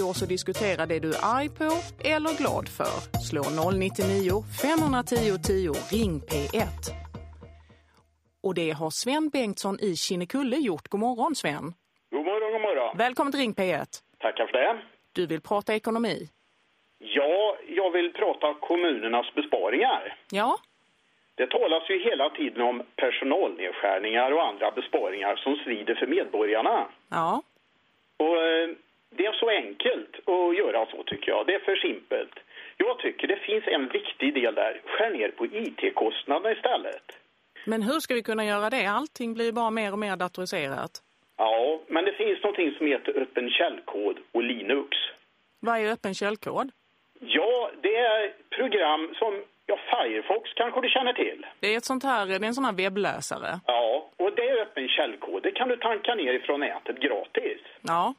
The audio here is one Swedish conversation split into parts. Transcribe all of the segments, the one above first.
till oss och diskutera det du är arg på eller glad för. Slå 099 510 10, ring P1. Och det har Sven Bengtsson i Kinnekulle gjort. God morgon Sven. God morgon, god morgon. Välkommen till Ring P1. Tackar för det. Du vill prata ekonomi. Ja, jag vill prata kommunernas besparingar. Ja, Det talas ju hela tiden om personalnedskärningar och andra besparingar som svider för medborgarna. ja. Och eh, det är så enkelt att göra så tycker jag. Det är för simpelt. Jag tycker det finns en viktig del där. Skär ner på IT-kostnaderna istället. Men hur ska vi kunna göra det? Allting blir bara mer och mer datoriserat. Ja, men det finns någonting som heter öppen källkod och Linux. Vad är öppen källkod? Ja, det är program som ja, Firefox kanske du känner till. Det är ett sånt här, det är en sån här webbläsare. Ja, och det är öppen källkod. Det kan du tanka ner ifrån nätet gratis. Ja,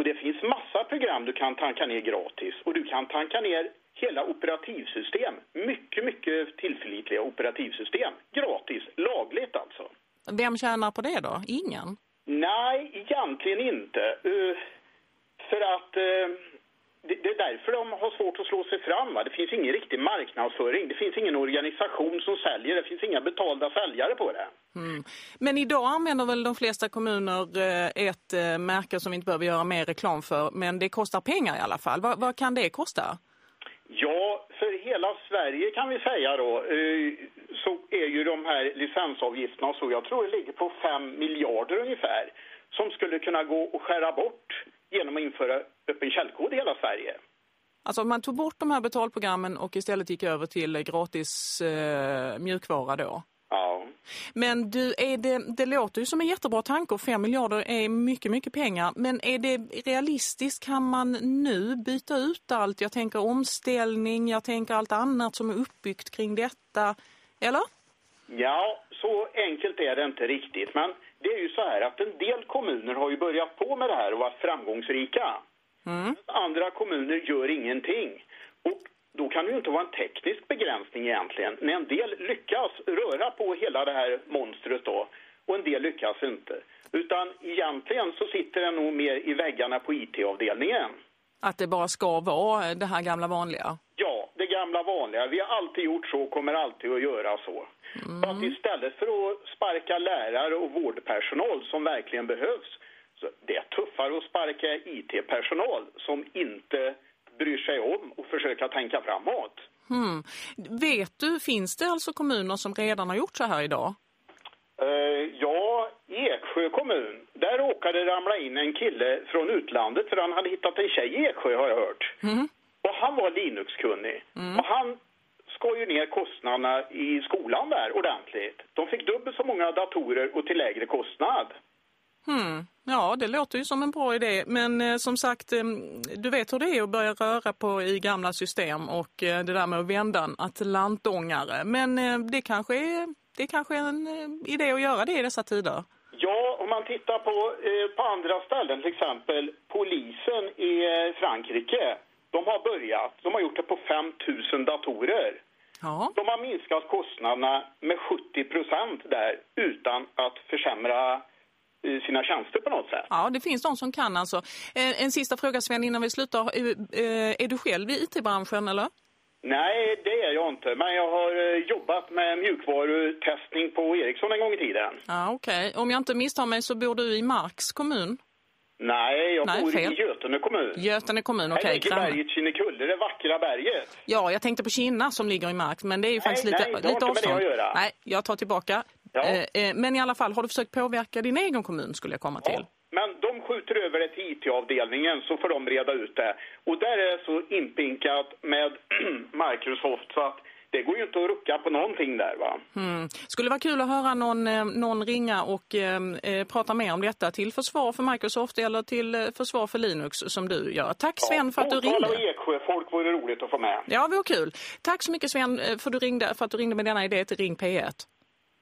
Och det finns massa program du kan tanka ner gratis. Och du kan tanka ner hela operativsystem. Mycket, mycket tillförlitliga operativsystem. Gratis, lagligt alltså. vem tjänar på det då? Ingen. Nej, egentligen inte. Eh, för att eh, det, det är därför de har svårt att slå sig fram. Va? Det finns ingen riktig marknadsföring. Det finns ingen organisation som säljer. Det finns inga betalda säljare på det. Mm. Men idag använder väl de flesta kommuner eh, ett eh, märke som vi inte behöver göra mer reklam för. Men det kostar pengar i alla fall. Vad, vad kan det kosta? Ja, för hela Sverige kan vi säga då eh, så är ju de här licensavgifterna så jag tror det ligger på 5 miljarder ungefär som skulle kunna gå och skära bort genom att införa öppen källkod i hela Sverige. Alltså om man tog bort de här betalprogrammen och istället gick över till eh, gratis eh, mjukvara då. Ja. Men du, är det, det låter ju som en jättebra tanke och 5 miljarder är mycket, mycket pengar. Men är det realistiskt? Kan man nu byta ut allt? Jag tänker omställning, jag tänker allt annat som är uppbyggt kring detta. Eller? Ja, så enkelt är det inte riktigt. Men det är ju så här att en del kommuner har ju börjat på med det här och varit framgångsrika. Mm. Andra kommuner gör ingenting. Och då kan det ju inte vara en teknisk begränsning egentligen. När en del lyckas röra på hela det här monstret då och en del lyckas inte. Utan egentligen så sitter det nog mer i väggarna på IT-avdelningen. Att det bara ska vara det här gamla vanliga. Ja, gamla vanliga. Vi har alltid gjort så och kommer alltid att göra så. Så att istället för att sparka lärare och vårdpersonal som verkligen behövs så det är tuffare att sparka IT-personal som inte bryr sig om och försöka tänka framåt. Hmm. Vet du, finns det alltså kommuner som redan har gjort så här idag? Eh, ja, Eksjö kommun, där råkade ramla in en kille från utlandet för han hade hittat en tjej i Eksjö har jag hört. Mm. Och han var Linux-kunnig. Och han skar ju ner kostnaderna i skolan där ordentligt. De fick dubbelt så många datorer och till lägre kostnad. Hmm. Ja, det låter ju som en bra idé. Men eh, som sagt, eh, du vet hur det är att börja röra på i gamla system och eh, det där med att vända en atlantångare. Men eh, det kanske är, det kanske är en eh, idé att göra det i dessa tider. Ja, om man tittar på, eh, på andra ställen, till exempel polisen i Frankrike. De har börjat, de har gjort det på 5 000 datorer. Ja. De har minskat kostnaderna med 70 procent där utan att försämra eh, sina tjänster på något sätt. Ja, det finns de som kan alltså. Eh, En sista fråga Sven innan vi slutar. Eh, Är du själv i IT-branschen eller? Nej, det är jag inte. Men jag har jobbat med mjukvarutestning på Ericsson en gång i tiden. Ja, okej. Om jag inte misstar mig så bor du i Marks kommun. Nej, jag Nej, bor fel. i Götene kommun. Götene kommun, okej. ligger granne. berget Kinnekulle, det vackra berget. Ja, jag tänkte på Kinna som ligger i Mark, men det är ju faktiskt nej, lite, lite avstånd. Nej, jag tar tillbaka. Ja. Eh, eh, Men i alla fall, har du försökt påverka din egen kommun skulle jag komma till? Men de skjuter över det till IT-avdelningen så får de reda ut det. Och där är det så inpinkat med Microsoft så att det går ju inte att rucka på någonting där va. Mm. Skulle vara kul att höra någon, eh, någon ringa och eh, eh, prata mer om detta till försvar för Microsoft eller till eh, försvar för Linux som du gör. Tack Sven för att du Motala och ringde. Eksjö, folk vore roligt att få med. Ja, det var kul. Tack så mycket Sven för, du ringde, för att du ringde med denna idé till Ring P1.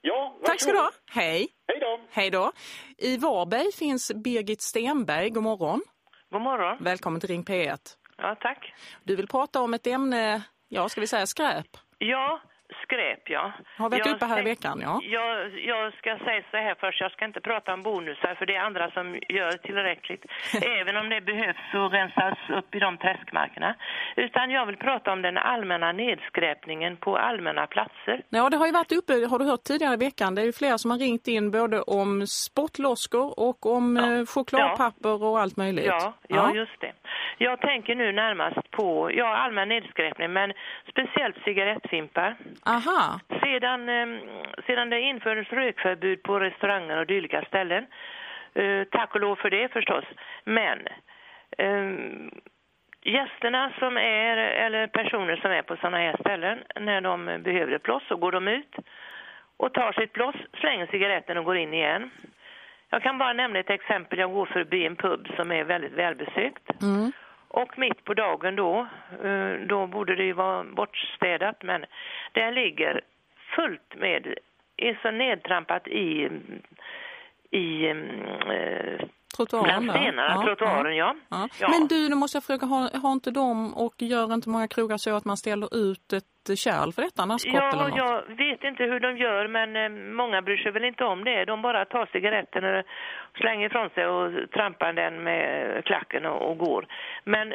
Ja, Tack ska du ha. Hej. Hej då. Hej då. I Varberg finns Birgit Stenberg. God morgon. God morgon. Välkommen till Ring P1. Ja, tack. Du vill prata om ett ämne, ja ska vi säga skräp? Ja, skräp, ja. Har varit Jag uppe här i veckan, ja. Jag, jag ska säga så här först, jag ska inte prata om bonusar för det är andra som gör tillräckligt. även om det behövs så rensas upp i de träskmarkerna. Utan jag vill prata om den allmänna nedskräpningen på allmänna platser. Ja, det har ju varit uppe, har du hört tidigare i veckan, det är ju flera som har ringt in både om spottloskor och om Ja. eh, chokladpapper och allt möjligt. Ja, ja, just det. Jag tänker nu närmast på ja, allmän nedskräpning, men speciellt cigarettfimpar. Aha, Sedan, eh, sedan det infördes rökförbud på restauranger och dylika ställen, eh, tack och lov för det förstås, men eh, gästerna som är, eller personer som är på sådana här ställen, när de behöver ett bloss så går de ut och tar sitt bloss, slänger cigaretten och går in igen. Jag kan bara nämna ett exempel. Jag går förbi en pub som är väldigt välbesökt. mm. Och mitt på dagen då, eh, då borde det ju vara bortstädat, men där ligger fullt med, är så nedtrampat i, i eh, trottoaren stenarna, Ja, trottoaren, ja. Ja. Ja. Men du, nu måste jag fråga, har, har inte de och gör inte många krogar så att man ställer ut ett kärl för detta, en askkopp eller Ja, något? jag vet inte hur de gör, men eh, många bryr sig väl inte om det. De bara tar cigaretten och slänger ifrån sig och trampar den med klacken och, och går. Men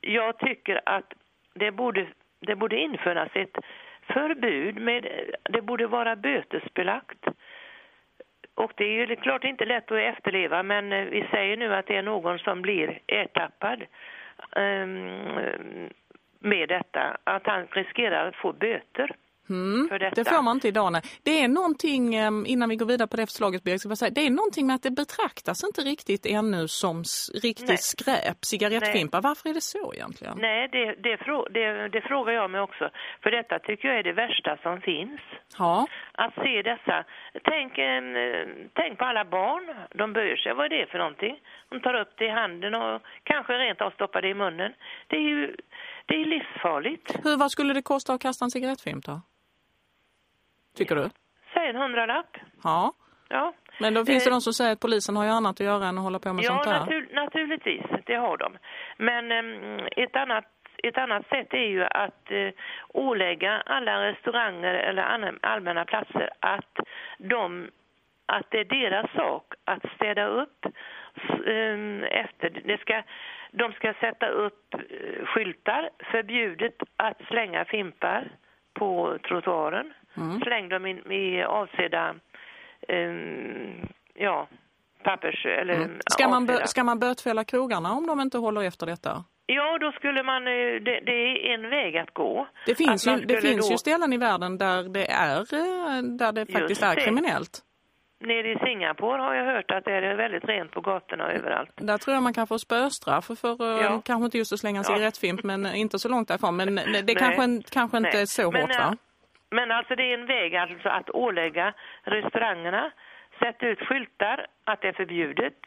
jag tycker att det borde, det borde införas ett förbud med, det borde vara bötesbelagt. Och det är ju klart inte lätt att efterleva, men eh, vi säger nu att det är någon som blir ertappad ehm, med detta, att han riskerar att få böter. Mm, det får man inte idag. Nej. Det är någonting, eh, innan vi går vidare på det förslaget, ska säga, det är någonting med att det betraktas inte riktigt ännu som riktigt Nej. skräp, cigarettfimpar. Varför är det så egentligen? Nej, det, det, det, det frågar jag mig också. För detta tycker jag är det värsta som finns. Ja, Att se dessa... Tänk, tänk på alla barn. De böjer sig. Vad är det för någonting? De tar upp det i handen och kanske rent av stoppar det i munnen. Det är ju det är livsfarligt. hur, vad skulle det kosta att kasta en cigarettfimp då? Tycker du? Säg en hundralapp. Ja, Ja, men då finns det Eh, de som säger att polisen har ju annat att göra än att hålla på med ja sånt där. natur, naturligtvis. Det har de. Men em, ett annat ett annat sätt är ju att eh, ålägga alla restauranger eller allmänna platser att, de, att det är deras sak att städa upp em, efter. Det ska, de ska sätta upp eh, skyltar, förbjudet att slänga fimpar på trottoaren. Mm. Släng dem i, i avsedda em, ja, pappers eller Mm. Ska, man avsedda. ska man bötfälla krogarna om de inte håller efter detta? Ja, då skulle man, eh, det, det är en väg att gå. Det finns, ju, man det finns då- ju ställen i världen där det är eh, där det faktiskt Just är det. kriminellt. Nere i Singapore har jag hört att det är väldigt rent på gatorna överallt. Där tror jag man kan få spöstraff för, eh, Ja. kanske inte just att slänga en Ja. cigarettfimp men inte så långt därifrån. Men det Nej. kanske, kanske inte Nej. är så Men, hårt va? Men alltså det är en väg alltså att ålägga restaurangerna, sätta ut skyltar att det är förbjudet.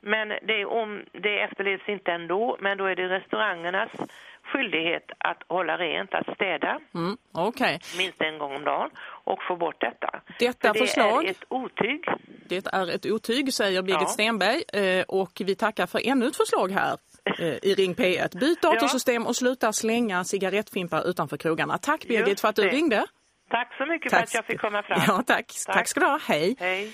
Men det, är om, det efterlevs inte ändå, men då är det restaurangernas skyldighet att hålla rent, att städa Mm, Okej, minst en gång om dagen och få bort detta. Detta det förslag- är ett otyg. det är ett otyg säger Birgit Ja. Stenberg eh, och vi tackar för ännu ett förslag här i Ring P1. Byt datorsystem och sluta slänga cigarettfimpar utanför krogarna. Tack Birgit för att du ringde. Tack så mycket för att jag fick komma fram. Ja, tack. tack. Tack. ska du ha. Hej. Hej.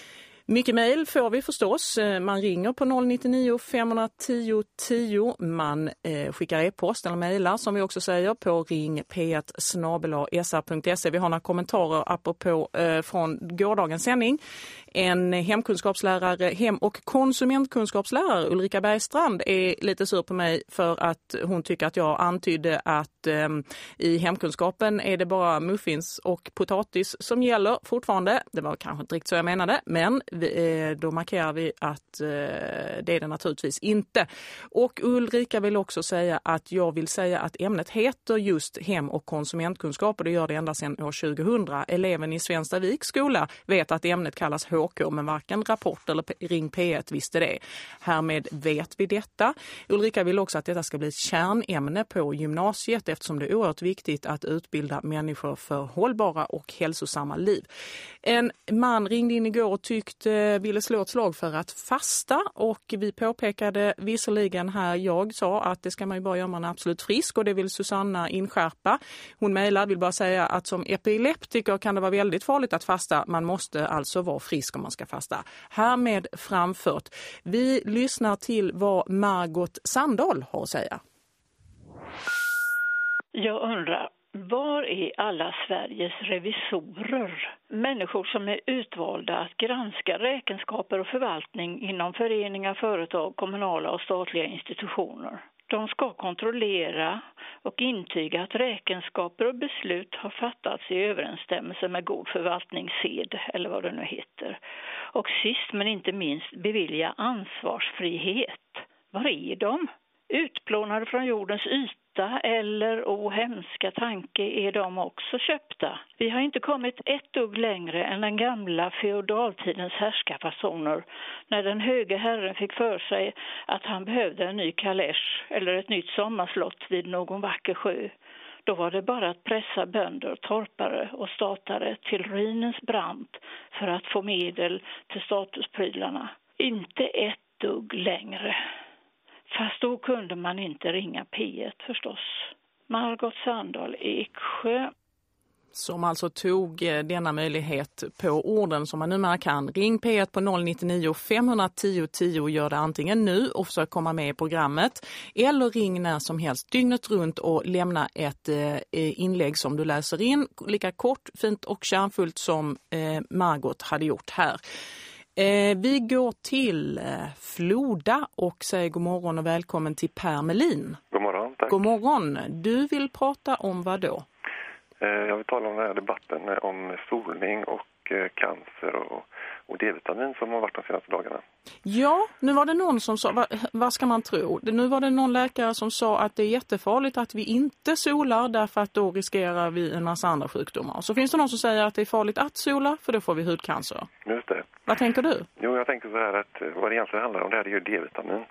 Mycket mejl får vi förstås. Eh, man ringer på 099 510 10. Man eh, skickar e-post eller mejlar som vi också säger på ring p1 sr.se. Vi har några kommentarer apropå eh, från gårdagens sändning. En hemkunskapslärare, hem- och konsumentkunskapslärare Ulrika Bergstrand är lite sur på mig för att hon tycker att jag antydde att eh, i hemkunskapen är det bara muffins och potatis som gäller fortfarande. Det var kanske inte riktigt så jag menade, men Eh, då markerar vi att eh, det är det naturligtvis inte. Och Ulrika vill också säga att jag vill säga att ämnet heter just hem- och konsumentkunskap och det gör det ända sedan år 2000. Eleven i Svenstaviks skola vet att ämnet kallas HK men varken Rapport eller Ring P1 visste det. Härmed vet vi detta. Ulrika vill också att detta ska bli ett kärnämne på gymnasiet eftersom det är oerhört viktigt att utbilda människor för hållbara och hälsosamma liv. En man ringde in igår och tyckte Eh, ville slå ett slag för att fasta och vi påpekade visserligen här, jag sa att det ska man ju bara göra om man är absolut frisk och det vill Susanna inskärpa. Hon mejlar, vill bara säga att som epileptiker kan det vara väldigt farligt att fasta. Man måste alltså vara frisk om man ska fasta. Härmed framfört. Vi lyssnar till vad Margot Sandahl har att säga. Jag undrar, var är alla Sveriges revisorer? Människor som är utvalda att granska räkenskaper och förvaltning inom föreningar, företag, kommunala och statliga institutioner. De ska kontrollera och intyga att räkenskaper och beslut har fattats i överensstämmelse med god förvaltningssed, eller vad det nu heter. Och sist men inte minst bevilja ansvarsfrihet. Var är de? Utplånade från jordens yta ofta eller o hemska tanke är de också köpta. Vi har inte kommit ett dugg längre än den gamla feodaltidens härskarfasoner när den höge herren fick för sig att han behövde en ny kalesch eller ett nytt sommarslott vid någon vacker sjö. Då var det bara att pressa bönder, torpare och statare till ruinens brant för att få medel till statusprylarna. Inte ett dugg längre. Fast då kunde man inte ringa P1 förstås. Margot Sandahl, Eksjö. Som alltså tog eh, denna möjlighet på orden som man numera kan. Ring P1 på 099 510 10 gör det antingen nu och försök komma med i programmet. Eller ring när som helst dygnet runt och lämna ett eh, eh inlägg som du läser in. Lika kort, fint och kärnfullt som eh, Margot hade gjort här. Eh, vi går till eh, Floda och säger god morgon och välkommen till Per Melin. God morgon, tack. God morgon. Du vill prata om vad då? Eh, jag vill tala om den här debatten eh, om solning och eh, cancer och och D-vitamin som har varit de senaste dagarna. Ja, nu var det någon som sa, vad, vad, ska man tro? Nu var det någon läkare som sa att det är jättefarligt att vi inte solar därför att då riskerar vi en massa andra sjukdomar. Så finns det någon som säger att det är farligt att sola för då får vi hudcancer. Just det. Vad tänker du? Jo, jag tänker så här att eh, vad det egentligen handlar om det här är ju D-vitamin.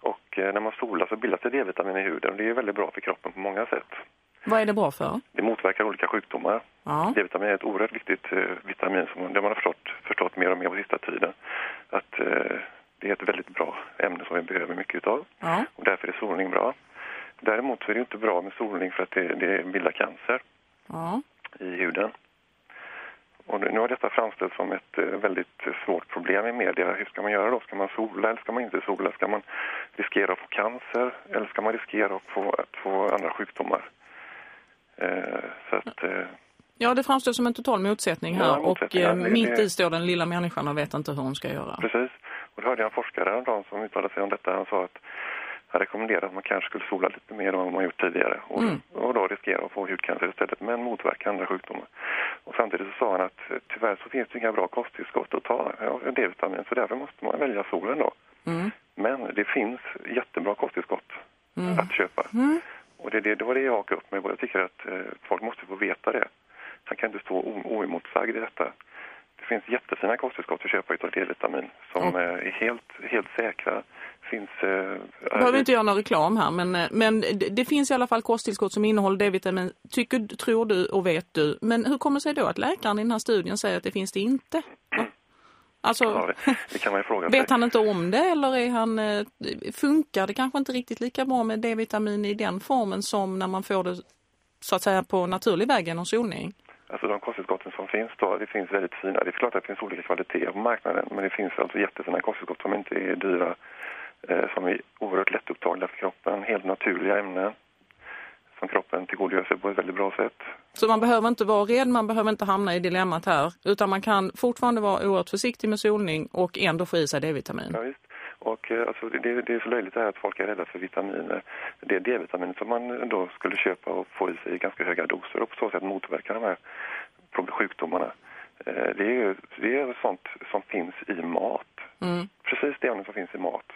Och eh, när man solar så bildas det D-vitamin i huden och det är väldigt bra för kroppen på många sätt. Vad är det bra för? Det motverkar olika sjukdomar. Ja. D-vitamin är ett oerhört viktigt eh, vitamin som det man har förstått, förstått mer och mer på sista tiden. Att eh, det är ett väldigt bra ämne som vi behöver mycket utav. Ja. Och därför är solning bra. Däremot så är det inte bra med solning för att det, det bildar cancer ja. i huden. Och nu har detta framställts som ett eh, väldigt svårt problem i media. Hur ska man göra då? Ska man sola eller ska man inte sola? Ska man riskera att få cancer eller ska man riskera att få, att få andra sjukdomar? Eh, så att, eh, ja, det framstår som en total motsättning här ja, motsättning, och ja, det, mitt i står den lilla människan och vet inte hur hon ska göra. Precis, och då hörde jag en forskare häromdagen som uttalade sig om detta. Han sa att han rekommenderade att man kanske skulle sola lite mer än vad man gjort tidigare och, mm. och då riskera att få hudcancer istället men motverka andra sjukdomar. Och samtidigt så sa han att tyvärr så finns det inga bra kosttillskott att ta av D-vitamin så därför måste man välja solen då. Mm. Men det finns jättebra kosttillskott mm. att köpa. Mm. Och det, det, det var det jag hakade upp mig på. Jag tycker att eh, folk måste få veta det. Han kan inte stå oemotsagd i detta. Det finns jättefina kosttillskott att köpa utav D-vitamin som mm. är helt, helt säkra. Finns, eh, behöver inte göra någon reklam här men, eh, men det, det finns i alla fall kosttillskott som innehåller D-vitamin. Tycker, tror du och vet du. Men hur kommer det sig då att läkaren i den här studien säger att det finns det inte? Alltså, ja, det, kan man fråga vet han inte om det eller är han, eh, funkar det kanske inte riktigt lika bra med D-vitamin i den formen som när man får det så att säga på naturlig väg genom solning? Alltså de kosttillskotten som finns då, det finns väldigt fina. Det är klart att det finns olika kvaliteter på marknaden men det finns alltså jättefina kosttillskott som inte är dyra, eh, som är oerhört lättupptagna för kroppen, helt naturliga ämnen som kroppen tillgodogör sig på ett väldigt bra sätt. Så man behöver inte vara rädd, man behöver inte hamna i dilemmat här, utan man kan fortfarande vara oerhört försiktig med solning och ändå få i sig D-vitamin. Ja, visst. Och eh, alltså, det, det, är så löjligt att folk är rädda för vitaminer. Det är D-vitamin som man då skulle köpa och få i sig i ganska höga doser och på så sätt motverka de här sjukdomarna. Eh, det är ju det är sånt som finns i mat. Mm. Precis det ämne som finns i mat.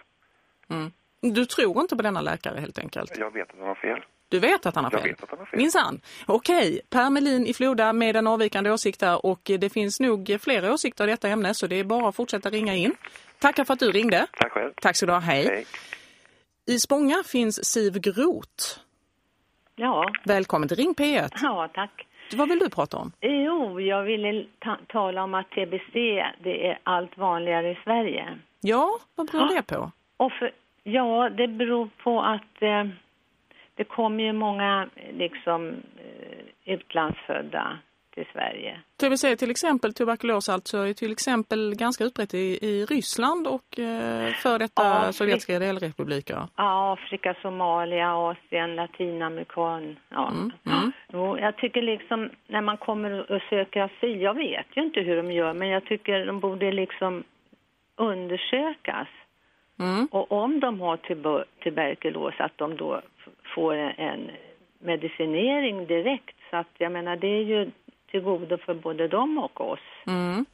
Mm. Du tror inte på denna läkare helt enkelt? Jag vet att han har fel. Du vet att han har fel? Jag vet att han har fel. Minsann. Okej, Per Melin i Floda med en avvikande åsikt där och det finns nog flera åsikter i detta ämne så det är bara att fortsätta ringa in. Tackar för att du ringde. Tack själv. Tack så du ha, hej. hej. I Spånga finns Siv Groth. Ja. Välkommen till Ring P1. Ja, tack. vad vill du prata om? Jo, jag ville ta tala om att TBC det är allt vanligare i Sverige. Ja, vad beror det på? Och för, ja, det beror på att eh, det kommer ju många liksom eh, utlandsfödda till Sverige. TBC till exempel, tuberkulos alltså, är till exempel ganska utbrett i, i Ryssland och eh, för detta Afrika. sovjetiska delrepubliker. Ja, Afrika, Somalia, Asien, Latinamerikan. Ja. Mm, mm. Jo, jag tycker liksom när man kommer och söker asyl, jag vet ju inte hur de gör men jag tycker de borde liksom undersökas. Mm. Och om de har tuber tuberkulos att de då får en, medicinering direkt. Så att jag menar det är ju till godo för både dem och oss. Mm.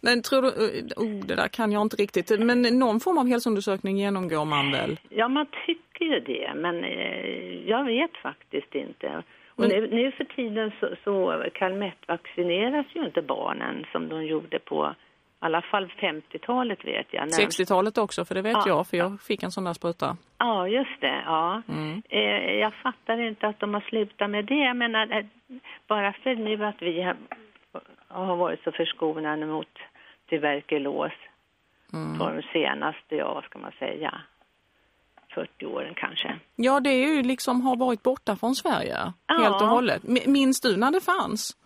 Men tror du, eh, oh, det där kan jag inte riktigt, men någon form av hälsoundersökning genomgår man väl? Ja, man tycker ju det, men eh, jag vet faktiskt inte. Och Men- nu, nu för tiden så, så kalmettvaccineras ju inte barnen som de gjorde på alla fall 50-talet vet jag. När, 60-talet också, för det vet Ja. jag, för jag fick en sån där spruta. Ja, just det. Ja. Mm. Eh, jag fattar inte att de har slutat med det. Jag menar, eh, bara för nu att vi har, har varit så förskonade mot tuberkulos Mm. på de senaste, ja, vad ska man säga, 40 åren kanske. Ja, det är ju liksom har varit borta från Sverige, Ja. helt och hållet. Minns du när det fanns?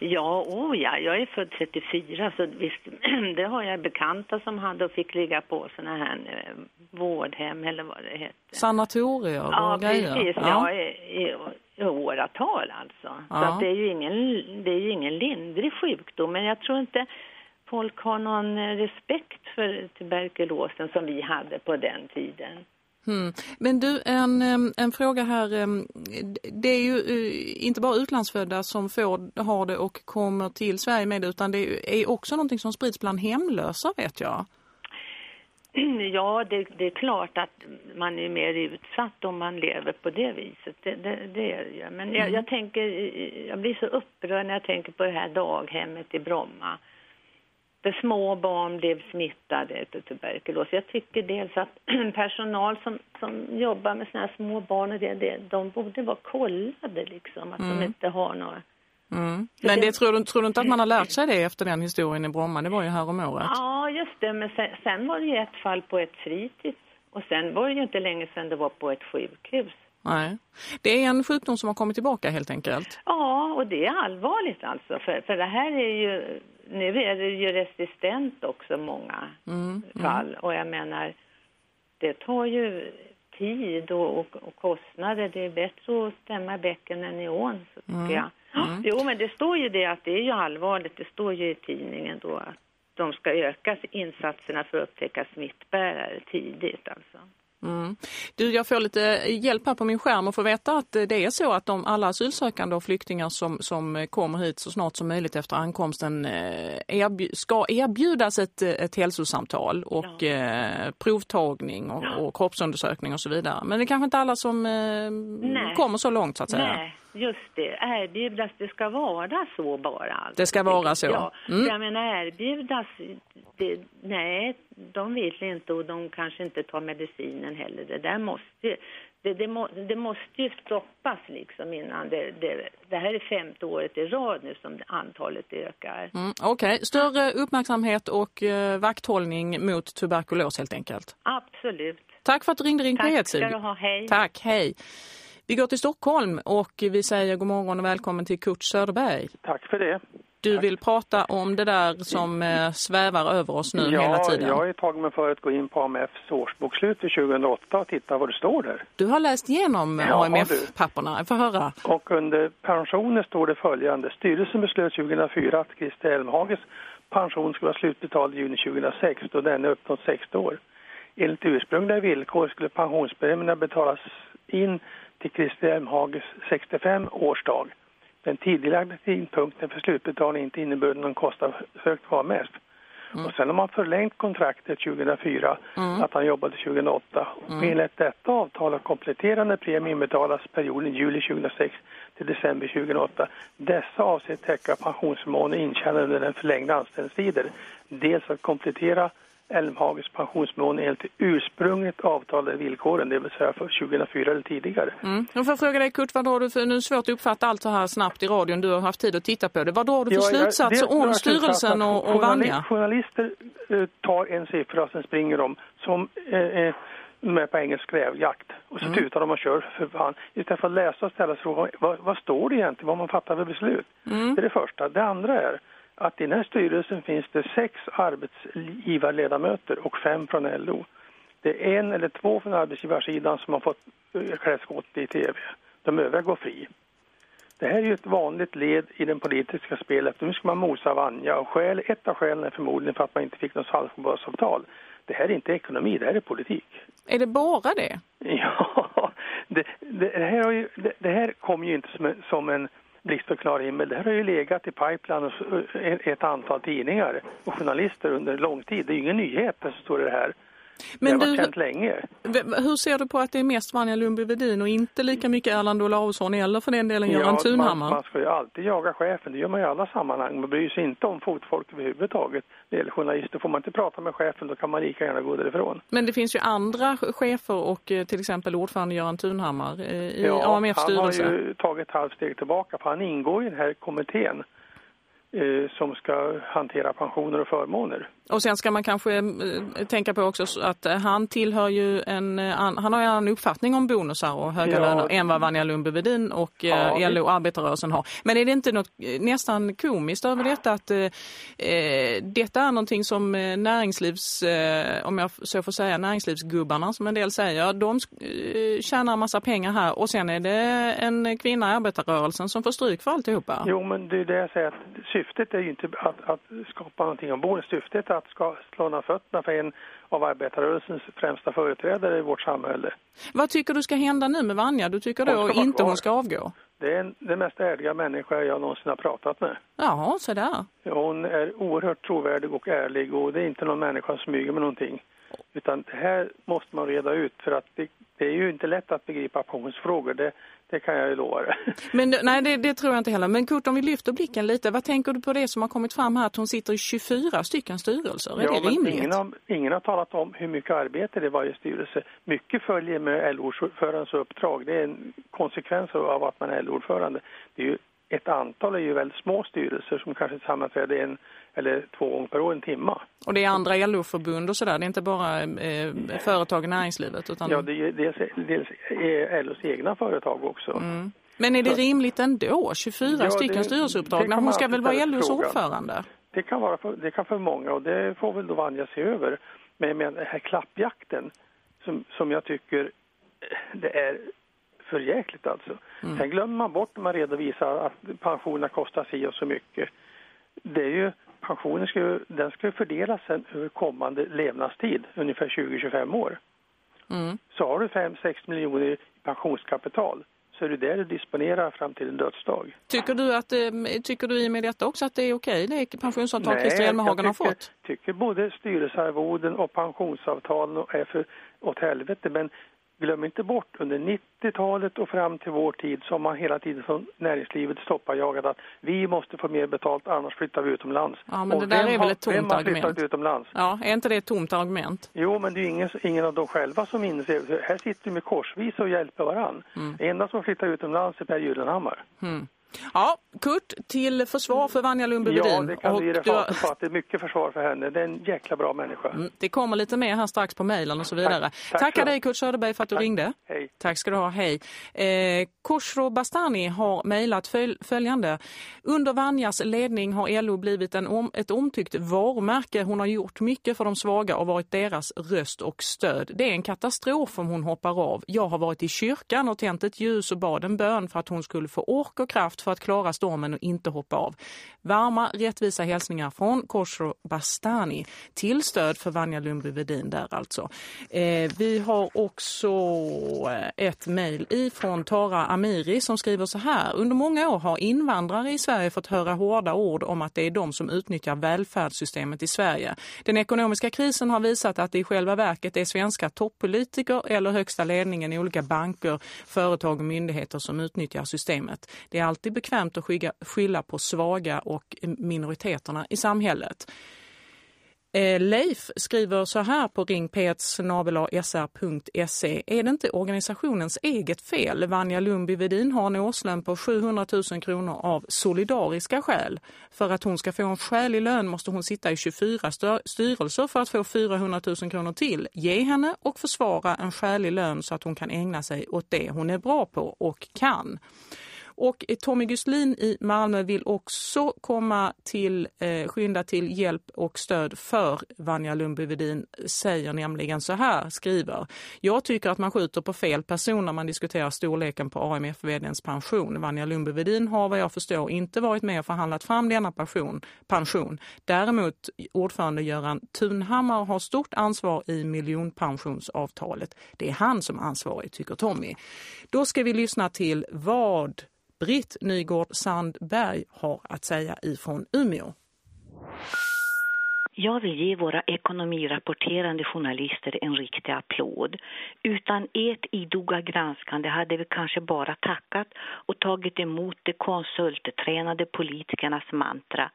Ja, oh ja, jag är född 34 så visst, det har jag bekanta som hade och fick ligga på såna här eh, vårdhem eller vad det heter. Sanatorier Ja, och grejer? precis. Ja, i, i, åratal alltså. Så Ja. att det är ju ingen, det är ju ingen lindrig sjukdom. Men jag tror inte folk har någon eh, respekt för tuberkulosen som vi hade på den tiden. Mm. Men du, en, en fråga här. Det är ju eh, inte bara utlandsfödda som får, har det och kommer till Sverige med det, utan det är också någonting som sprids bland hemlösa, vet jag. Ja, det, det är klart att man är mer utsatt om man lever på det viset. Det, det, det är det ju. Men jag, jag tänker, jag blir så upprörd när jag tänker på det här daghemmet i Bromma. Där små barn blev smittade av tuberkulos. Jag tycker dels att personal som, som jobbar med såna här små barn, och det, det, de borde vara kollade liksom. Att de inte har några... Mm. Men det- det, tror, du, tror du inte att man har lärt sig det efter den historien i Bromma? Det var ju här om året. Ja, just det. Men sen, sen var det ju ett fall på ett fritids. Och sen var det ju inte länge sedan det var på ett sjukhus. Nej. Det är en sjukdom som har kommit tillbaka helt enkelt. Ja, och det är allvarligt alltså. För, för det här är ju... Nu är det ju resistent också många Mm. fall. Och jag menar, det tar ju tid och, och, och kostnader. Det är bättre att stämma bäcken än i ån, så tycker jag. Ja, Jo, men det står ju det att det är ju allvarligt. Det står ju i tidningen då att de ska öka insatserna för att upptäcka smittbärare tidigt alltså. Mm. Du, jag får lite hjälp här på min skärm och får veta att det är så att de alla asylsökande och flyktingar som, som kommer hit så snart som möjligt efter ankomsten eh, erbj ska erbjudas ett, ett hälsosamtal och eh, provtagning och, och kroppsundersökning och så vidare. Men det är kanske inte alla som eh, kommer så långt så att säga. Nej, just det. Erbjudas, det ska vara så bara. Alltså. Det ska vara så. Ja, Mm. jag menar erbjudas, det, nej, de vill inte och de kanske inte tar medicinen heller. Det där måste det, det, må, det måste ju stoppas liksom innan det, det, det här är femte året i rad nu som antalet ökar. Mm, Okej, större uppmärksamhet och eh, vakthållning mot tuberkulos helt enkelt. Absolut. Tack för att du ringde Ring Tack P1 ska Siv. du ha, hej. Tack, hej. Vi går till Stockholm och vi säger god morgon och välkommen till Kurt Söderberg. Tack för det. Du vill prata om det där som eh, svävar över oss nu hela tiden. jag tagit mig för att gå in på AMFs årsbokslut för 2008 och titta vad det står där. Du har läst igenom Ja, AMF-papperna. Jag får höra. Och under pensioner står det följande. Styrelsen beslöt 2004 att Christer Elmhages pension skulle vara slutbetald i juni 2006 då den är uppnått 60 år. Enligt ursprungliga villkor skulle pensionspremierna betalas in till Christer Elmhages 65 årsdag. Den tidiglagda tidpunkten för slutbetalning inte inneburit någon kostnad för högt var mest. Och sen har man förlängt kontraktet 2004 att han jobbade 2008. Och enligt detta avtal har kompletterande premie inbetalas perioden juli 2006 till december 2008. Dessa avser täcka pensionsförmåner intjänade under den förlängda anställningstiden. Dels att komplettera Älmhagens pensionsmån enligt ursprungligt avtalade villkoren, det vill säga för 2004 eller tidigare. Mm. Jag får fråga dig Kurt, vad drar du för, nu är det svårt att uppfatta allt så här snabbt i radion, du har haft tid att titta på det. Vad drar du för ja, slutsatser om styrelsen och, och Vanja? Journalister uh, tar en siffra och sen springer de som uh, med på engelsk grävjakt och så mm. tutar de och kör för fan. Istället för att läsa och ställa sig frågan, vad, vad står det egentligen, vad man fattar för beslut? Mm. Det är det första. Det andra är att i den här styrelsen finns det sex arbetsgivarledamöter och fem från LO. Det är en eller två från arbetsgivarsidan som har fått eh, klä skott i tv. De övriga går fri. Det här är ju ett vanligt led i det politiska spelet. Nu ska man mosa Vanja och skäl, ett av skälen är förmodligen för att man inte fick något Saltsjöbadsavtal. Det här är inte ekonomi, det här är politik. Är det bara det? Ja, det, det, det här, ju, det, det, här kom ju inte som en, som en blixt och klar himmel. Det här har ju legat i pipeline hos ett antal tidningar och journalister under lång tid. Det är ju ingen nyhet så står det här. Men det har du, känt länge. Hur ser du på att det är mest Vanja Lundby-Vedin och inte lika mycket Erland Olausson eller för den delen Göran ja, Thunhammar? Man, man ska ju alltid jaga chefen, det gör man i alla sammanhang. Man bryr sig inte om fotfolk överhuvudtaget. Det gäller journalister, får man inte prata med chefen då kan man lika gärna gå därifrån. Men det finns ju andra chefer och eh, till exempel ordförande Göran Thunhammar eh, i ja, AMF styrelse. han har ju tagit ett halvt steg tillbaka för han ingår i den här kommittén eh, som ska hantera pensioner och förmåner. Och sen ska man kanske eh, tänka på också att han tillhör ju en, eh, han har en uppfattning om bonusar och höga ja. löner än vad Vanja Lundby-Vedin och eh, ja, LO arbetarrörelsen har. Men är det inte något nästan komiskt över detta att eh, detta är någonting som näringslivs, eh, om jag så får säga näringslivsgubbarna som en del säger, de eh, tjänar en massa pengar här och sen är det en kvinna i arbetarrörelsen som får stryk för alltihopa. Jo men det är det jag säger att syftet är ju inte att, att skapa någonting om bonus, syftet att ska slå undan fötterna för en av arbetarrörelsens främsta företrädare i vårt samhälle. Vad tycker du ska hända nu med Vanja? Du tycker då inte hon ska avgå? Det är den mest ärliga människa jag någonsin har pratat med. Jaha, så där. Hon är oerhört trovärdig och ärlig och det är inte någon människa som smyger med någonting. Utan det här måste man reda ut för att det, det är ju inte lätt att begripa pensionsfrågor. Det, det kan jag ju lova det. Men nej, det, det, tror jag inte heller. Men Kurt, om vi lyfter blicken lite, vad tänker du på det som har kommit fram här att hon sitter i 24 stycken styrelser? Är ja, det rimligt? Ingen har, ingen har talat om hur mycket arbete det är i styrelse. Mycket följer med LO-ordförandens uppdrag. Det är en konsekvens av att man är LO-ordförande. Det är ju ett antal är ju väldigt små styrelser som kanske sammanträder en eller två gånger per år, en timma. Och det är andra LO-förbund och sådär, det är inte bara eh, företag i näringslivet? Utan... Ja, det är dels, dels är LOs egna företag också. Mm. Men är det rimligt ändå? 24 ja, stycken styrelseuppdrag, hon ska väl vara LOs frågan. ordförande? Det kan vara för, det kan för många och det får väl då Vanja se över. Men med den här klappjakten som, som jag tycker det är för jäkligt alltså. Mm. Sen glömmer man bort när man redovisar att pensionerna kostar sig och så mycket. Det är ju pensionen ska, den ska fördelas sen över kommande levnadstid, ungefär 20-25 år. Mm. Så har du 5-6 miljoner i pensionskapital så är det där du disponerar fram till en dödsdag. Tycker du, att, eh, tycker du i med detta också att det är okej, det pensionsavtal Christer Elmehagen har fått? Jag tycker både styrelsearvoden och pensionsavtalen är för åt helvete, men glöm inte bort under 90-talet och fram till vår tid som man hela tiden från näringslivet stopparjagat att vi måste få mer betalt annars flyttar vi utomlands. Ja, men det där är väl ett tomt argument. utomlands? Ja, är inte det ett tomt argument? Jo, men det är ingen, ingen av dem själva som inser. Här sitter vi med korsvis och hjälper varann. Mm. Det enda som flyttar utomlands är Per Gyllenhammar. Mm. Ja, Kurt, till försvar för Vanja Lundby-Vedin. Ja, det kan vi ge på att det är mycket försvar för henne. Det är en jäkla bra människa. Mm, det kommer lite mer här strax på mejlen och så vidare. Tack, tack Tackar dig Kurt Söderberg för att du tack. ringde. Hej. Tack ska du ha, hej. Eh, Koshro Bastani har mejlat föl följande. Under Vanjas ledning har LO blivit en om ett omtyckt varumärke. Hon har gjort mycket för de svaga och varit deras röst och stöd. Det är en katastrof om hon hoppar av. Jag har varit i kyrkan och tänt ett ljus och bad en bön för att hon skulle få ork och kraft för att klara stormen och inte hoppa av. Varma, rättvisa hälsningar från Korsro Bastani till stöd för Vanja Lundby-Vedin där alltså. Eh, vi har också eh, ett mejl ifrån Tara Amiri som skriver så här. Under många år har invandrare i Sverige fått höra hårda ord om att det är de som utnyttjar välfärdssystemet i Sverige. Den ekonomiska krisen har visat att det i själva verket är svenska toppolitiker eller högsta ledningen i olika banker, företag och myndigheter som utnyttjar systemet. Det är alltid bekvämt att skylla på svaga och minoriteterna i samhället. Eh, Leif skriver så här på ringpetsnabela.sr.se. Är det inte organisationens eget fel? Vanja Lundby Vedin har en årslön på 700 000 kronor av solidariska skäl. För att hon ska få en skälig lön måste hon sitta i 24 styrelser för att få 400 000 kronor till. Ge henne och försvara en skälig lön så att hon kan ägna sig åt det hon är bra på och kan. Och eh, Tommy Guslin i Malmö vill också komma till, eh, skynda till hjälp och stöd för Vanja Lundby Wedin säger nämligen så här, skriver. Jag tycker att man skjuter på fel person när man diskuterar storleken på AMF-vdns pension. Vanja Lundby Wedin har vad jag förstår inte varit med och förhandlat fram denna pension. pension. Däremot ordförande Göran Tunhammar har stort ansvar i miljonpensionsavtalet. Det är han som är ansvarig, tycker Tommy. Då ska vi lyssna till vad Britt Nygård Sandberg har att säga ifrån Umeå. Jag vill ge våra ekonomirapporterande journalister en riktig applåd. Utan ert idoga granskande hade vi kanske bara tackat och tagit emot de konsulttränade politikernas mantra.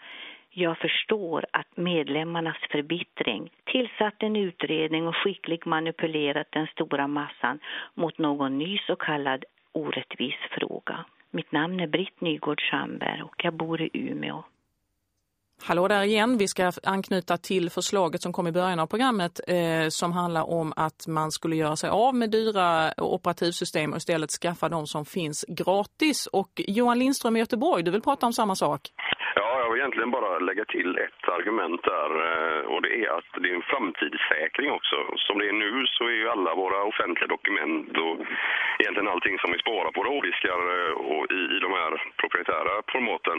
Jag förstår att medlemmarnas förbittring tillsatt en utredning och skickligt manipulerat den stora massan mot någon ny så kallad orättvis fråga. Mitt namn är Britt Nygård Schamberg och jag bor i Umeå. Hallå där igen. Vi ska anknyta till förslaget som kom i början av programmet eh, som handlar om att man skulle göra sig av med dyra operativsystem och istället skaffa de som finns gratis. Och Johan Lindström i Göteborg, du vill prata om samma sak? Egentligen bara lägga till ett argument där eh, och det är att det är en framtidssäkring också. Som det är nu så är ju alla våra offentliga dokument och egentligen allting som vi sparar på rådiskar eh, och i, i de här proprietära formaten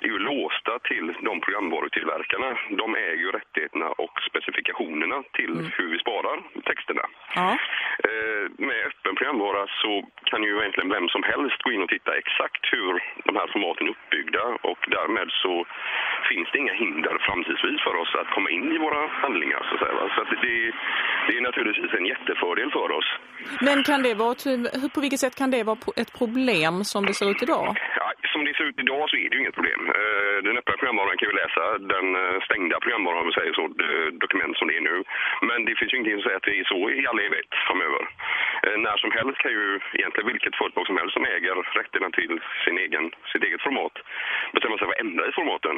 är ju låsta till de programvarutillverkarna. De äger ju rättigheterna och specifikationerna till mm. hur vi sparar texterna. Ja. Eh, med öppen programvara så kan ju egentligen vem som helst gå in och titta exakt hur de här formaten är uppbyggda och därmed så finns det inga hinder framtidsvis för oss att komma in i våra handlingar. Så, att säga, så att det, det är naturligtvis en jättefördel för oss. Men kan det vara, på vilket sätt kan det vara ett problem som det ser ut idag? Ja, som det ser ut idag så är det ju inget problem. Eh, den öppna programvaran kan ju läsa den eh, stängda programvaran, om vi säger så, dokument som det är nu. Men det finns ju ingenting som säger att det är så i all evighet framöver. Eh, när som helst kan ju egentligen vilket företag som helst som äger rätterna till sin egen, sitt eget format bestämma sig för att ändra i formaten.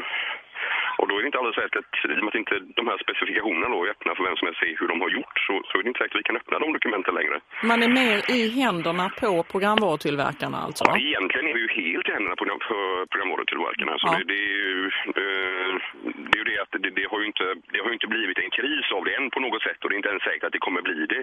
Och då är det inte alldeles säkert, i och med att inte de här specifikationerna då är öppna för vem som helst se hur de har gjort, så, så är det inte säkert att vi kan öppna de dokumenten längre. Man är mer i händerna på programvarutillverkarna alltså? Ja, egentligen är vi ju helt i händerna på, på programvarutillverkarna. Så ja. det, det, är ju, eh, det är ju det att det, det, har ju inte, det har inte blivit en kris av det än på något sätt och det är inte ens säkert att det kommer bli det.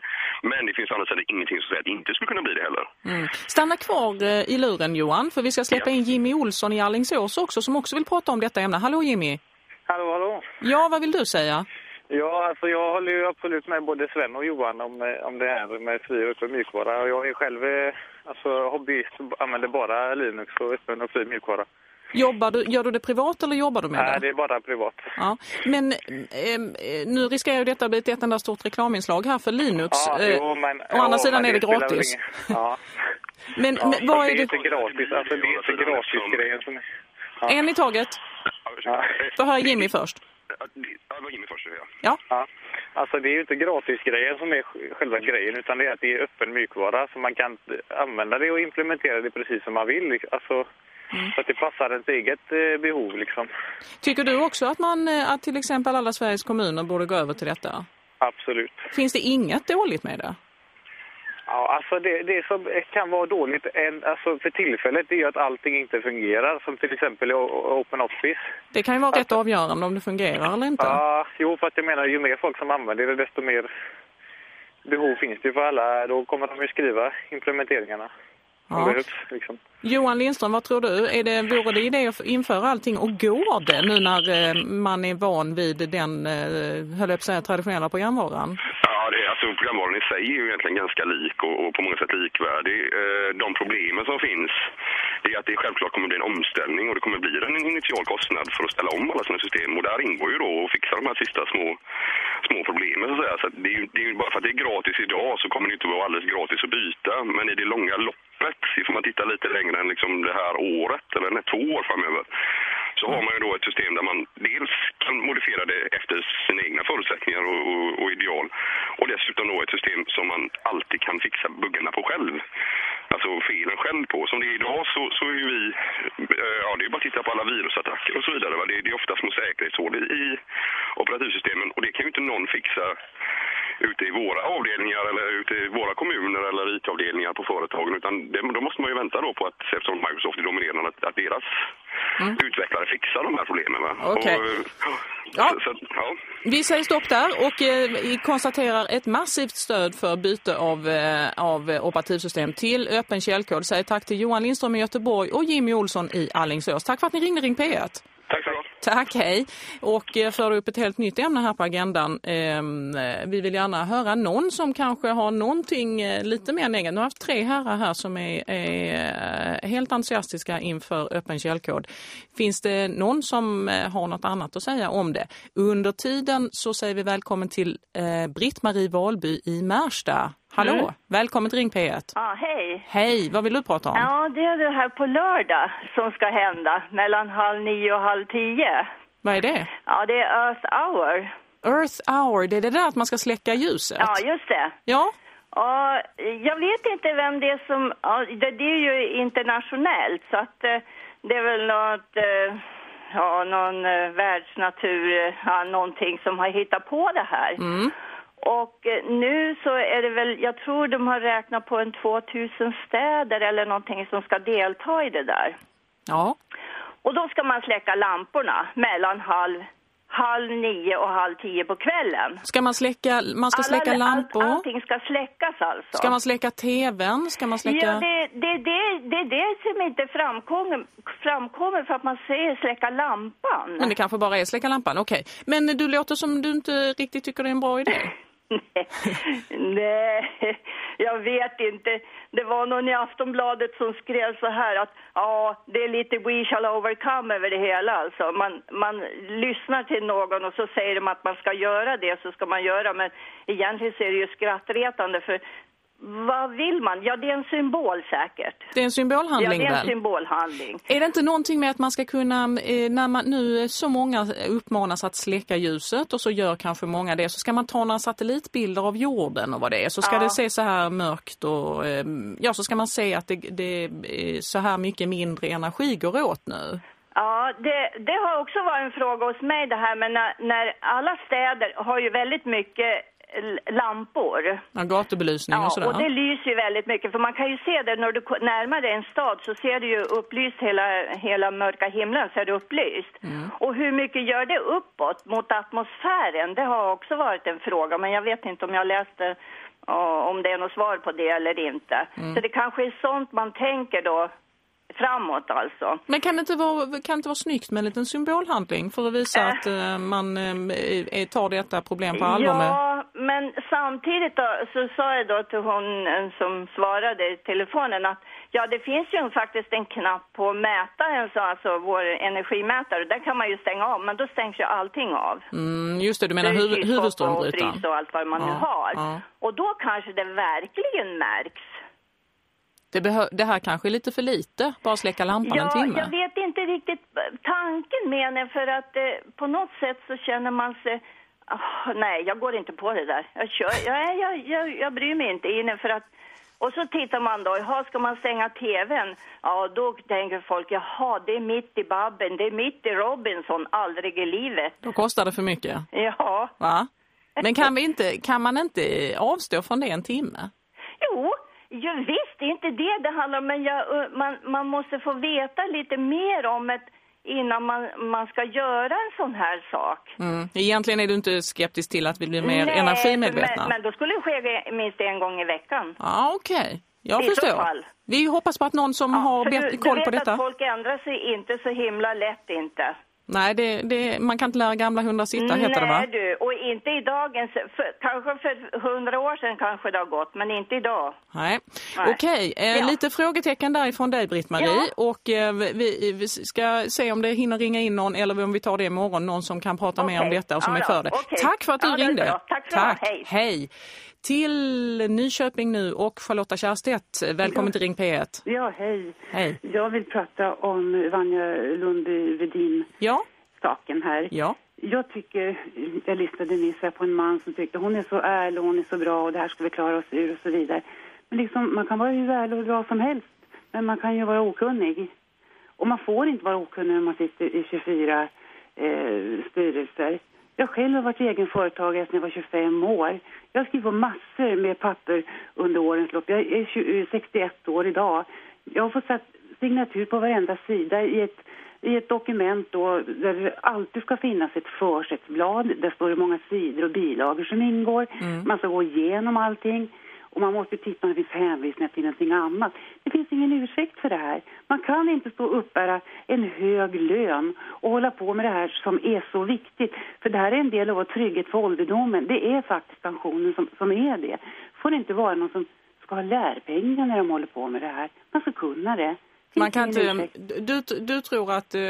Men det finns annars ingenting som säger att det inte skulle kunna bli det heller. Mm. Stanna kvar eh, i luren Johan, för vi ska släppa ja. in Jimmy Olsson i Allingsås också som också vill prata om detta ämne. Hallå Jimmy! Hallå, hallå. Ja, vad vill du säga? Ja, alltså jag håller ju absolut med både Sven och Johan om, eh, om det här med fri och mjukvara. Jag är själv eh, alltså, hobbyist och använder bara Linux och öppen och fri mjukvara. Jobbar du, gör du det privat eller jobbar du med Nej, det? det är bara privat. Ja. Men eh, nu riskerar ju detta att bli ett enda stort reklaminslag här för Linux. Ja, jo, men, Å andra sidan är det gratis. Ja. Men, ja, men vad är det? Det är inte gratis, alltså det är inte gratis grejen som... Ja. En i taget. Då hör Jimmy först. Ja, det var Jimmy först, ja. ja. ja. Alltså det är ju inte gratisgrejen som är själva grejen utan det är att det är öppen mjukvara så man kan använda det och implementera det precis som man vill. Alltså, mm. Så att det passar ens eget eh, behov liksom. Tycker du också att, man, eh, att till exempel alla Sveriges kommuner borde gå över till detta? Absolut. Finns det inget dåligt med det? Ja, alltså det, det som kan vara dåligt en, alltså för tillfället är att allting inte fungerar, som till exempel i Open Office. Det kan ju vara alltså, rätt avgörande om det fungerar eller inte. Ja, jo, för att jag menar ju mer folk som använder det, desto mer behov finns det för alla. Då kommer de ju skriva implementeringarna. Ja. Behövs, liksom. Johan Lindström, vad tror du? Är det, vore det idé att införa allting och går det nu när eh, man är van vid den, eh, höll jag på säga, traditionella programvaran? Alltså programvaran i sig är ju egentligen ganska lik och, och på många sätt likvärdig. Eh, de problemen som finns är att det självklart kommer bli en omställning och det kommer bli en initial kostnad för att ställa om alla sina system. Och där ingår ju då att fixa de här sista små, små problemen så att säga. Så att det är ju, det är ju bara för att det är gratis idag så kommer det inte vara alldeles gratis att byta. Men i det långa loppet, ifall man tittar lite längre än liksom det här året eller två år framöver så har man ju då ett system där man dels kan modifiera det efter sina egna förutsättningar och, och, och ideal och dessutom då ett system som man alltid kan fixa buggarna på själv. Alltså felen själv på. Som det är idag så, så är vi, eh, ja det är bara att titta på alla virusattacker och så vidare. Va? Det, det är ofta små säkerhetshål i, operativsystemen och det kan ju inte någon fixa ute i våra avdelningar eller ute i våra kommuner eller IT-avdelningar på företagen. Utan det, då måste man ju vänta då på att, eftersom Microsoft är dominerande, att, att deras Mm. utvecklare fixar de här problemen. Va? Okej. Och, eh, Ja. Så, ja. Vi säger stopp där och eh, konstaterar ett massivt stöd för byte av, eh, av operativsystem till öppen källkod. Säger tack till Johan Lindström i Göteborg och Jimmy Olsson i Allingsås. Tack för att ni ringde Ring P1. Tack hej. Och eh, för upp ett helt nytt ämne här på agendan. Ehm, eh, vi vill gärna höra någon som kanske har någonting eh, lite mer negativt. Nu har haft tre herrar här som är, är helt entusiastiska inför öppen källkod. Finns det någon som har något annat att säga om det? Under tiden så säger vi välkommen till Britt-Marie Valby i Märsta. Hallå, Mm. välkommen till Ring P1. Ja, hej. Hej, vad vill du prata om? Ja, det är det här på lördag som ska hända mellan halv nio och halv tio. Vad är det? Ja, det är Earth Hour. Earth Hour, det är det där att man ska släcka ljuset? Ja, just det. Ja, Och jag vet inte vem det är som... Ja, det, det är ju internationellt, så att eh, det är väl något... eh, Ja, någon eh, världsnatur, ja, någonting som har hittat på det här. mm. Och eh, nu så är det väl, jag tror de har räknat på en 2000 städer eller någonting som ska delta i det där. ja. Och då ska man släcka lamporna mellan halv, halv nio och halv tio på kvällen. Ska man släcka, man ska släcka lampor? All, allting ska släckas alltså. Ska man släcka tvn? Ska man släcka... Ja, det, det, det, det är det som inte framkommer, framkommer för att man säger släcka lampan. Men det kanske bara är släcka lampan, okej. Men du låter som du inte riktigt tycker det är en bra idé. Nej, jag vet inte. Det var någon i Aftonbladet som skrev så här att ja, det är lite we shall overcome över det hela alltså. Man, man lyssnar till någon och så säger de att man ska göra det så ska man göra men egentligen så är det ju skrattretande för vad vill man? Ja, det är en symbol säkert. Det är en Ja, symbolhandling det är en väl? symbolhandling. Är det inte någonting med att man ska kunna, eh, när man nu så många uppmanas att släcka ljuset och så gör kanske många det, så ska man ta några satellitbilder av jorden och vad det är. Så ska Ja. det se så här mörkt och eh, ja, så ska man se att det, det är så här mycket mindre energi går åt nu. Ja, det, det har också varit en fråga hos mig det här, men när, när alla städer har ju väldigt mycket lampor. Ja, gatubelysning och sådär. och det lyser ju väldigt mycket, för man kan ju se det när du närmar dig en stad så ser du ju upplyst hela, hela mörka himlen så är det upplyst. Och hur mycket gör det uppåt mot atmosfären? Det har också varit en fråga, men jag vet inte om jag läste ja, om det är något svar på det eller inte. Så det kanske är sånt man tänker då framåt alltså. Men kan det, inte vara, kan det inte vara snyggt med en liten symbolhandling för att visa att eh, man eh, tar detta problem på allvar med... Men samtidigt då, så sa jag då till hon eh, som svarade i telefonen att ja, det finns ju faktiskt en knapp på mätaren, så alltså vår energimätare, där kan man ju stänga av, men då stängs ju allting av. Mm, just det, du menar Det huv, och huvudströmbrytaren. frys och allt vad man nu Ja, har. ja. Och då kanske det verkligen märks. Det, det här kanske är lite för lite, bara släcka lampan en Ja, timme. jag vet inte riktigt tanken med den för att eh, på något sätt så känner man sig "Ah, nej, jag går inte på det där. Jag, kör, jag, jag, jag, jag bryr mig inte inne för att och så tittar man då, jaha, ska man stänga tvn? Ja, då tänker folk, jaha, det är mitt i Babben, det är mitt i Robinson, aldrig i livet. Då kostar det för mycket. Ja, Va? Men kan, vi inte, kan man inte avstå från det en timme? jo, ju, visst, det är inte det det handlar om, men jag, man, man måste få veta lite mer om det innan man, man ska göra en sån här sak. Mm. Egentligen är du inte skeptisk till att vi blir mer Nej, energimedvetna? Men, men då skulle det ske minst en gång i veckan. Ja, okej. Jag I så förstår. fall. Vi hoppas på att någon som har För bättre du, koll du på vet detta. att folk ändrar sig inte så himla lätt inte. Nej, det, det, man kan inte lära gamla hundar sitta, heter det va? Nej du, och inte i dagens, för, kanske för hundra år sedan kanske det har gått, men inte idag. Nej. Nej. Okej, eh, Ja. lite frågetecken därifrån dig Britt-Marie. Och eh, vi, vi ska se om det hinner ringa in någon eller om vi tar det imorgon. Någon som kan prata mer om detta och som Ja är för det. okej. Tack för att du Ja, ringde. Tack mycket. Hej. Hej. Till Nyköping nu och Charlotta Kärstedt. Välkommen ja. till Ring P1. Ja, hej. Hej. Jag vill prata om Vanja Lundby-Vedin. Ja. Saken här. Ja. Jag tycker, jag lyssnade nyss på en man som tyckte hon är så ärlig, hon är så bra och det här ska vi klara oss ur och så vidare. Men liksom, man kan vara hur ärlig och bra som helst, men man kan ju vara okunnig. Och man får inte vara okunnig när man sitter i 24 eh, styrelser. Jag själv har varit egen företagare sedan jag var 25 år. Jag har skrivit på massor med papper under årens lopp. Jag är 20, 61 år idag. Jag har fått satt signatur på varenda sida i ett, i ett dokument då, där det alltid ska finnas ett försättsblad. Där står det många sidor och bilagor som ingår. Mm. Man ska gå igenom allting. Och man måste titta om det finns hänvisningar till någonting annat. Det finns ingen ursäkt för det här. Man kan inte stå och uppbära en hög lön och hålla på med det här som är så viktigt. För det här är en del av vår trygghet för ålderdomen. Det är faktiskt pensionen som, som är det. får det inte vara någon som ska ha lärpengar när de håller på med det här. Man ska kunna det. Man kan inte, du, du tror att eh,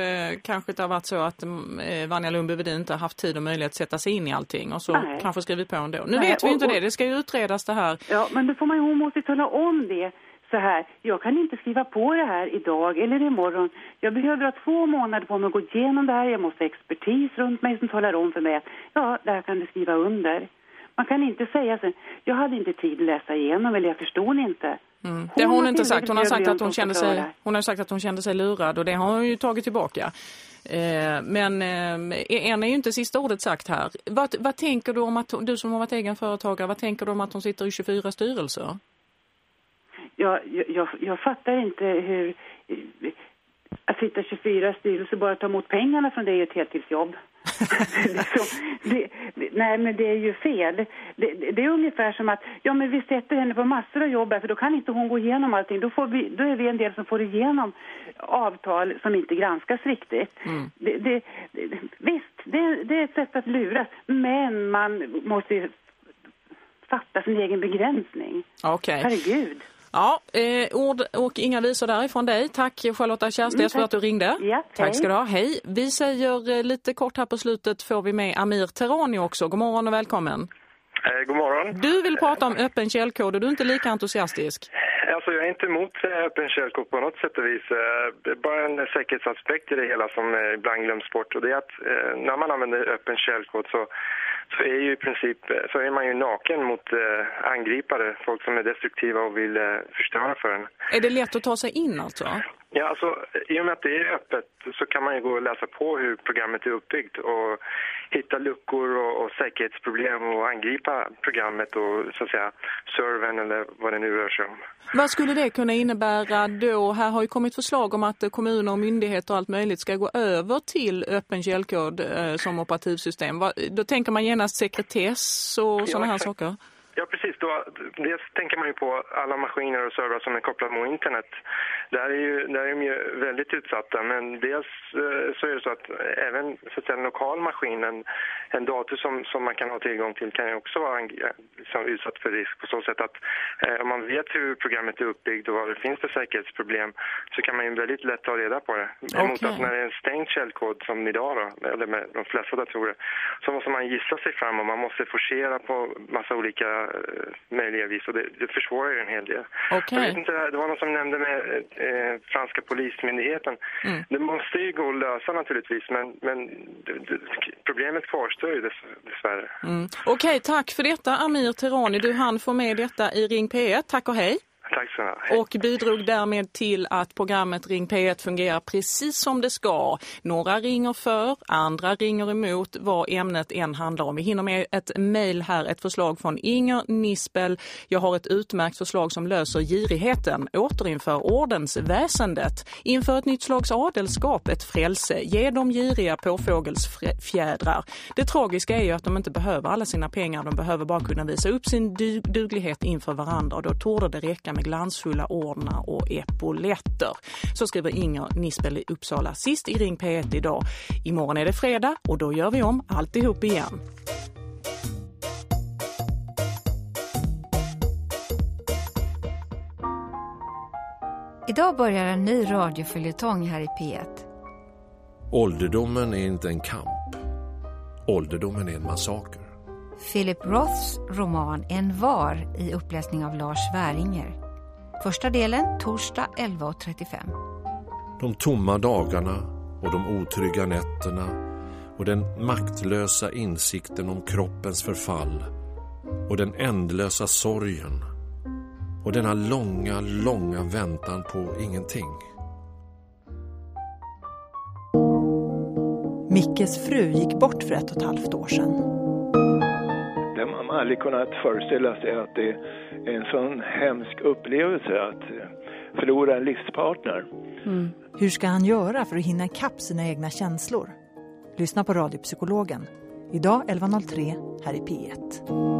kanske det har varit så att eh, Vanja Lundby inte har haft tid och möjlighet att sätta sig in i allting och så Nej. kanske skrivit på ändå. Nu Nej, vet vi och, inte och, det, det ska ju utredas det här. Ja, men då får man ju, måste tala om det så här. Jag kan inte skriva på det här idag eller imorgon. Jag behöver ha två månader på mig att gå igenom det här. Jag måste ha expertis runt mig som talar om för mig att ja, det här kan du skriva under. Man kan inte säga så, jag hade inte tid att läsa igenom eller jag förstod inte. Mm. Det har hon inte sagt. Hon har sagt att hon kände sig hon har sagt att hon kände sig lurad och det har hon ju tagit tillbaka. Eh, men eh, än är ju inte sista ordet sagt här. Vad, vad tänker du om att du som har varit egen företagare, vad tänker du om att hon sitter i 24 styrelser? Jag, jag, jag fattar inte hur att sitta 24 styrelser bara ta emot pengarna från det är ett heltidsjobb. det, det, nej, men det är ju fel. Det, det, är ungefär som att ja, men vi sätter henne på massor av jobb här, för då kan inte hon gå igenom allting. Då, får vi, då är vi en del som får igenom avtal som inte granskas riktigt. Mm. Visst, det, det är ett sätt att luras, men man måste ju fatta sin egen begränsning. Okej. Okay. Herregud. Ja, eh, ord och inga visor därifrån dig. Tack Charlotta Kerstes mm, för att du ringde. Ja, tack ska du ha. Hej. Vi säger eh, lite kort här på slutet får vi med Amir Terani också. God morgon och välkommen. Eh, god morgon. Du vill prata om öppen källkod och du är inte lika entusiastisk. Alltså jag är inte emot eh, öppen källkod på något sätt och vis. Eh, det är bara en säkerhetsaspekt i det hela som ibland glöms bort. Och det är att när man använder öppen källkod så så är ju i princip så är man ju naken mot eh, angripare, folk som är destruktiva och vill eh, förstöra för en. Är det lätt att ta sig in alltså? Ja, alltså i och med att det är öppet så kan man ju gå och läsa på hur programmet är uppbyggt och hitta luckor och, och säkerhetsproblem och angripa programmet och så att säga servern eller vad det nu rör sig om. Vad skulle det kunna innebära då? Här har ju kommit förslag om att kommuner och myndigheter och allt möjligt ska gå över till öppen källkod eh, som operativsystem. Då tänker man genast sekretess och sådana ja, här saker? Ja, precis. Då, dels tänker man ju på alla maskiner och servrar som är kopplade mot internet. Där är, ju, där är de ju väldigt utsatta, men dels eh, så är det så att även så att en lokal maskin, en, en dator som, som man kan ha tillgång till kan ju också vara liksom, utsatt för risk på så sätt att eh, om man vet hur programmet är uppbyggt och vad det finns för säkerhetsproblem så kan man ju väldigt lätt ta reda på det. Okay. Att när det är en stängd källkod som idag då, eller med de flesta datorer, så måste man gissa sig fram och man måste forcera på massa olika möjliga vis och det, det försvårar ju en hel del. Okay. Jag vet inte, det var någon som nämnde med eh, franska polismyndigheten. Mm. Det måste ju gå att lösa naturligtvis men, men det, det, problemet kvarstår ju dess, dessvärre. Mm. Okej, okay, tack för detta Amir Terani. Du hann få med detta i Ring P1. Tack och hej. Tack så Och bidrog därmed till att programmet Ring P1 fungerar precis som det ska. Några ringer för, andra ringer emot vad ämnet än handlar om. Vi hinner med ett mejl här, ett förslag från Inger Nispel. Jag har ett utmärkt förslag som löser girigheten. Återinför ordensväsendet. Inför ett nytt slags adelskap, ett frälse. Ge de giriga påfågelsfjädrar. Det tragiska är ju att de inte behöver alla sina pengar. De behöver bara kunna visa upp sin duglighet inför varandra. Och då torde det räcka med med glansfulla ordnar och epoletter. Så skriver Inger Nispel i Uppsala sist i Ring P1 idag. Imorgon är det fredag och då gör vi om alltihop igen. Idag börjar en ny radioföljetong här i P1. Ålderdomen är inte en kamp. Ålderdomen är en massaker. Philip Roths roman En var i uppläsning av Lars Väringer. Första delen torsdag 11.35. De tomma dagarna och de otrygga nätterna och den maktlösa insikten om kroppens förfall och den ändlösa sorgen och denna långa, långa väntan på ingenting. Mickes fru gick bort för ett och ett halvt år sedan. Det har aldrig kunnat föreställa sig att det är en sån hemsk upplevelse att eh, förlora en livspartner. Mm. Hur ska han göra för att hinna ikapp sina egna känslor? Lyssna på radiopsykologen. Idag 11.03 här i P1.